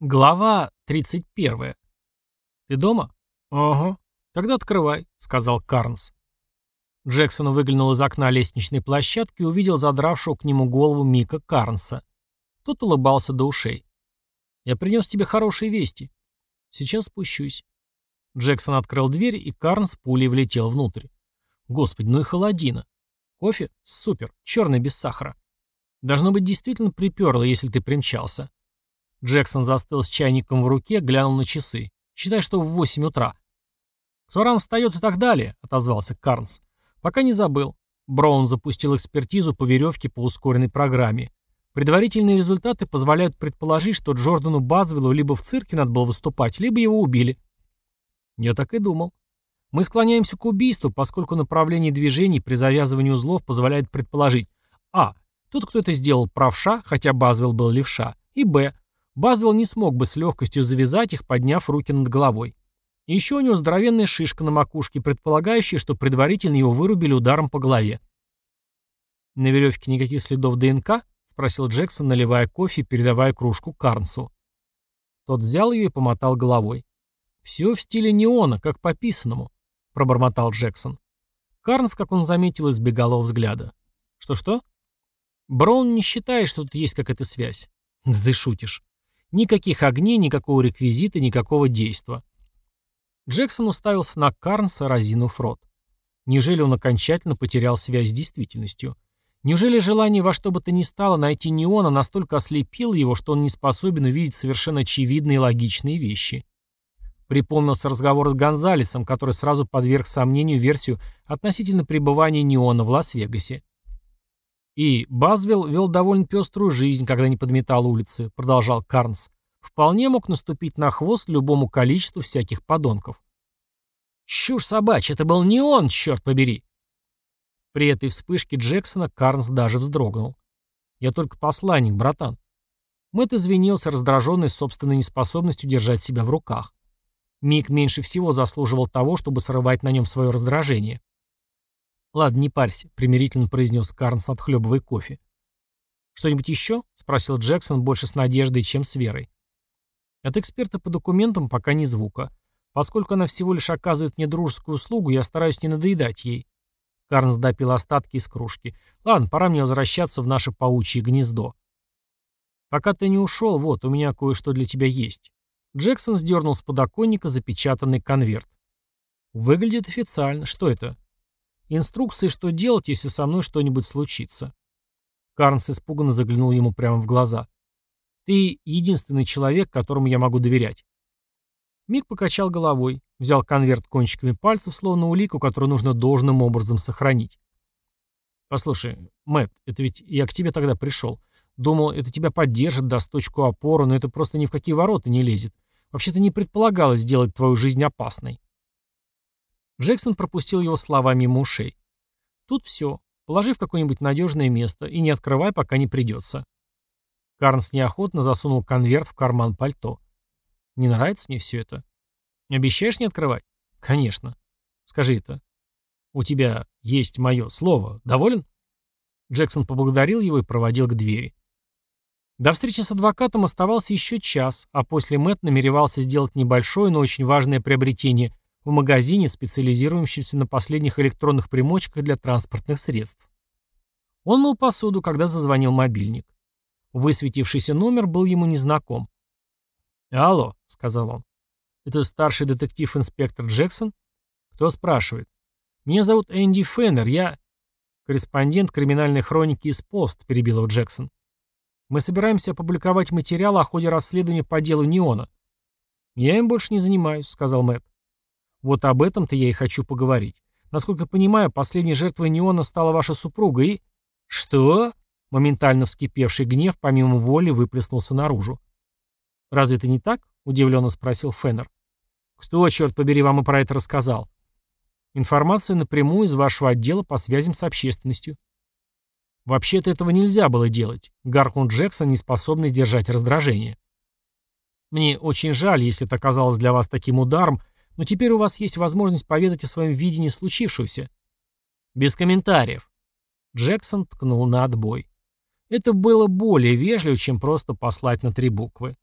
Глава 31. «Ты дома?» «Ага. Тогда открывай», — сказал Карнс. Джексон выглянул из окна лестничной площадки и увидел задравшего к нему голову Мика Карнса. Тот улыбался до ушей. «Я принес тебе хорошие вести. Сейчас спущусь». Джексон открыл дверь, и Карнс пулей влетел внутрь. «Господи, ну и холодина. Кофе? Супер. Черный без сахара. Должно быть, действительно приперло, если ты примчался». Джексон застыл с чайником в руке, глянул на часы. «Считай, что в восемь утра». «Кто рано встает и так далее», — отозвался Карнс. «Пока не забыл». Браун запустил экспертизу по веревке по ускоренной программе. Предварительные результаты позволяют предположить, что Джордану Базвиллу либо в цирке надо было выступать, либо его убили. Я так и думал. Мы склоняемся к убийству, поскольку направление движений при завязывании узлов позволяет предположить А. Тут кто-то сделал правша, хотя Базвилл был левша, и Б. Базвелл не смог бы с легкостью завязать их, подняв руки над головой. И еще у него здоровенная шишка на макушке, предполагающая, что предварительно его вырубили ударом по голове. «На веревке никаких следов ДНК?» — спросил Джексон, наливая кофе и передавая кружку Карнсу. Тот взял ее и помотал головой. «Все в стиле неона, как по писанному», — пробормотал Джексон. Карнс, как он заметил, избегал его взгляда. «Что-что?» «Браун не считает, что тут есть какая-то связь». «Ты шутишь. Никаких огней, никакого реквизита, никакого действа. Джексон уставился на Карнса, разинув рот. Неужели он окончательно потерял связь с действительностью? Неужели желание во что бы то ни стало найти неона настолько ослепило его, что он не способен увидеть совершенно очевидные и логичные вещи? Припомнился разговор с Гонзалесом, который сразу подверг сомнению версию относительно пребывания неона в Лас-Вегасе. И Базвелл вел довольно пеструю жизнь, когда не подметал улицы, продолжал Карнс. Вполне мог наступить на хвост любому количеству всяких подонков. Чушь собачья, это был не он, черт побери. При этой вспышке Джексона Карнс даже вздрогнул. Я только посланник, братан. Мэтт извинился, раздраженный собственной неспособностью держать себя в руках. Мик меньше всего заслуживал того, чтобы срывать на нем свое раздражение. «Ладно, не парься», — примирительно произнес Карнс, отхлебывая кофе. «Что-нибудь еще?» — спросил Джексон больше с надеждой, чем с верой. От эксперта по документам пока ни звука. Поскольку она всего лишь оказывает мне дружескую услугу, я стараюсь не надоедать ей. Карнс допил остатки из кружки. Ладно, пора мне возвращаться в наше паучье гнездо. Пока ты не ушел, вот, у меня кое-что для тебя есть. Джексон сдернул с подоконника запечатанный конверт. Выглядит официально. Что это? Инструкции, что делать, если со мной что-нибудь случится. Карнс испуганно заглянул ему прямо в глаза. «Ты единственный человек, которому я могу доверять». Мик покачал головой, взял конверт кончиками пальцев, словно улику, которую нужно должным образом сохранить. «Послушай, Мэтт, это ведь я к тебе тогда пришел. Думал, это тебя поддержит, даст точку опоры, но это просто ни в какие ворота не лезет. Вообще-то не предполагалось сделать твою жизнь опасной». Джексон пропустил его слова мимо ушей. «Тут все. Положи в какое-нибудь надежное место и не открывай, пока не придется». Карнс неохотно засунул конверт в карман пальто. «Не нравится мне все это?» «Обещаешь не открывать?» «Конечно. Скажи это. У тебя есть мое слово. Доволен?» Джексон поблагодарил его и проводил к двери. До встречи с адвокатом оставался еще час, а после Мэтт намеревался сделать небольшое, но очень важное приобретение в магазине, специализирующемся на последних электронных примочках для транспортных средств. Он мыл посуду, когда зазвонил мобильник. Высветившийся номер был ему незнаком. «Алло», — сказал он. «Это старший детектив-инспектор Джексон?» «Кто спрашивает?» «Меня зовут Энди Феннер, я...» «Корреспондент криминальной хроники из Пост», — перебил его Джексон. «Мы собираемся опубликовать материал о ходе расследования по делу Неона». «Я им больше не занимаюсь», — сказал Мэтт. Вот об этом-то я и хочу поговорить. Насколько понимаю, последней жертвой неона стала ваша супруга и... Что? Моментально вскипевший гнев помимо воли выплеснулся наружу. «Разве это не так?» — удивленно спросил Феннер. «Кто, черт побери, вам и про это рассказал?» «Информация напрямую из вашего отдела по связям с общественностью». «Вообще-то этого нельзя было делать», — гаркнул Джексон, не способный сдержать раздражение. «Мне очень жаль, если это оказалось для вас таким ударом, но теперь у вас есть возможность поведать о своем видении случившегося. Без комментариев. Джексон ткнул на отбой. Это было более вежливо, чем просто послать на три буквы.